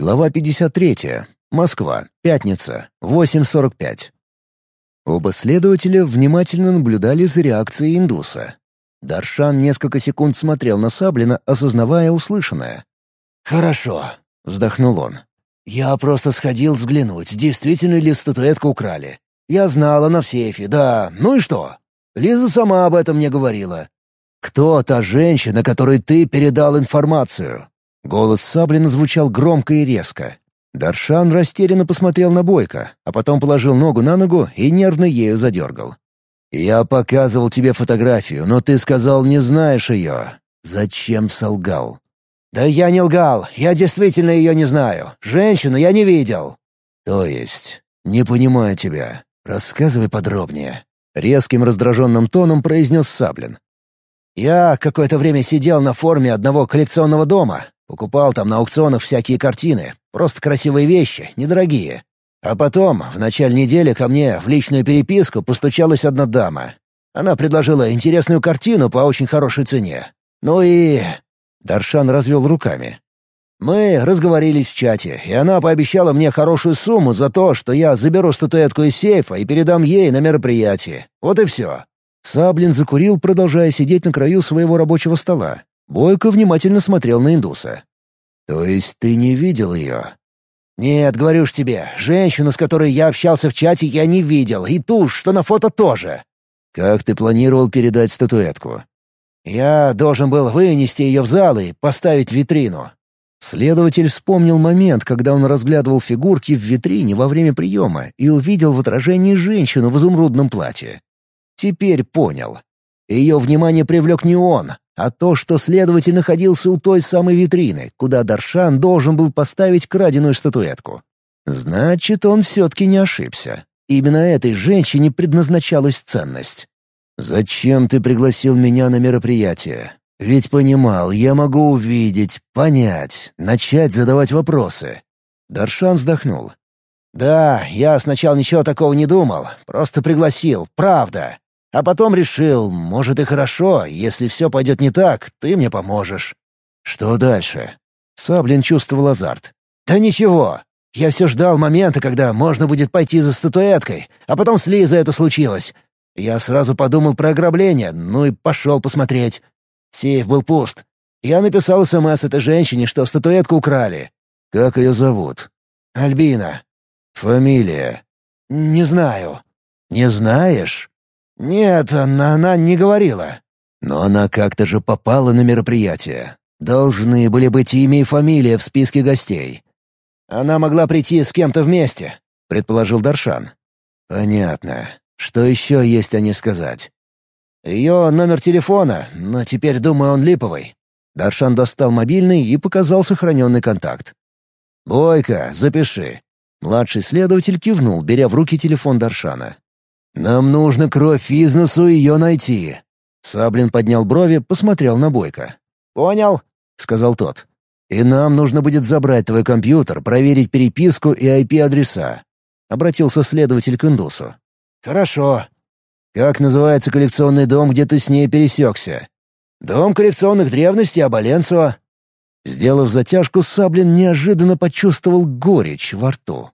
Глава 53. Москва. Пятница. 8.45. Оба следователя внимательно наблюдали за реакцией индуса. Даршан несколько секунд смотрел на Саблина, осознавая услышанное. «Хорошо», — вздохнул он. «Я просто сходил взглянуть, действительно ли статуэтку украли. Я знала на сейфе, да. Ну и что? Лиза сама об этом мне говорила. Кто та женщина, которой ты передал информацию?» Голос Саблина звучал громко и резко. Даршан растерянно посмотрел на Бойко, а потом положил ногу на ногу и нервно ею задергал. «Я показывал тебе фотографию, но ты сказал, не знаешь ее. Зачем солгал?» «Да я не лгал, я действительно ее не знаю. Женщину я не видел». «То есть? Не понимаю тебя. Рассказывай подробнее». Резким раздраженным тоном произнес Саблин. «Я какое-то время сидел на форуме одного коллекционного дома, Покупал там на аукционах всякие картины, просто красивые вещи, недорогие. А потом, в начале недели ко мне в личную переписку постучалась одна дама. Она предложила интересную картину по очень хорошей цене. Ну и... Даршан развел руками. Мы разговорились в чате, и она пообещала мне хорошую сумму за то, что я заберу статуэтку из сейфа и передам ей на мероприятие. Вот и все. Саблин закурил, продолжая сидеть на краю своего рабочего стола. Бойко внимательно смотрел на индуса. «То есть ты не видел ее?» «Нет, говорю ж тебе, женщину, с которой я общался в чате, я не видел, и ту, что на фото тоже». «Как ты планировал передать статуэтку?» «Я должен был вынести ее в зал и поставить в витрину». Следователь вспомнил момент, когда он разглядывал фигурки в витрине во время приема и увидел в отражении женщину в изумрудном платье. Теперь понял. Ее внимание привлек не он, а то, что следователь находился у той самой витрины, куда Даршан должен был поставить краденую статуэтку. Значит, он все-таки не ошибся. Именно этой женщине предназначалась ценность. «Зачем ты пригласил меня на мероприятие? Ведь понимал, я могу увидеть, понять, начать задавать вопросы». Даршан вздохнул. «Да, я сначала ничего такого не думал, просто пригласил, правда. А потом решил, может и хорошо, если все пойдет не так, ты мне поможешь. Что дальше? Саблин чувствовал азарт. Да ничего. Я все ждал момента, когда можно будет пойти за статуэткой, а потом с Лизой это случилось. Я сразу подумал про ограбление, ну и пошел посмотреть. Сейф был пуст. Я написал СМС этой женщине, что статуэтку украли. Как ее зовут? Альбина. Фамилия? Не знаю. Не знаешь? «Нет, она, она не говорила». «Но она как-то же попала на мероприятие. Должны были быть имя и фамилия в списке гостей». «Она могла прийти с кем-то вместе», — предположил Даршан. «Понятно. Что еще есть о ней сказать?» «Ее номер телефона, но теперь, думаю, он липовый». Даршан достал мобильный и показал сохраненный контакт. «Бойко, запиши». Младший следователь кивнул, беря в руки телефон Даршана. «Нам нужно кровь Изнесу ее найти». Саблин поднял брови, посмотрел на Бойко. «Понял», — сказал тот. «И нам нужно будет забрать твой компьютер, проверить переписку и IP-адреса», — обратился следователь к Индусу. «Хорошо». «Как называется коллекционный дом, где ты с ней пересекся?» «Дом коллекционных древностей Абаленцева». Сделав затяжку, Саблин неожиданно почувствовал горечь во рту.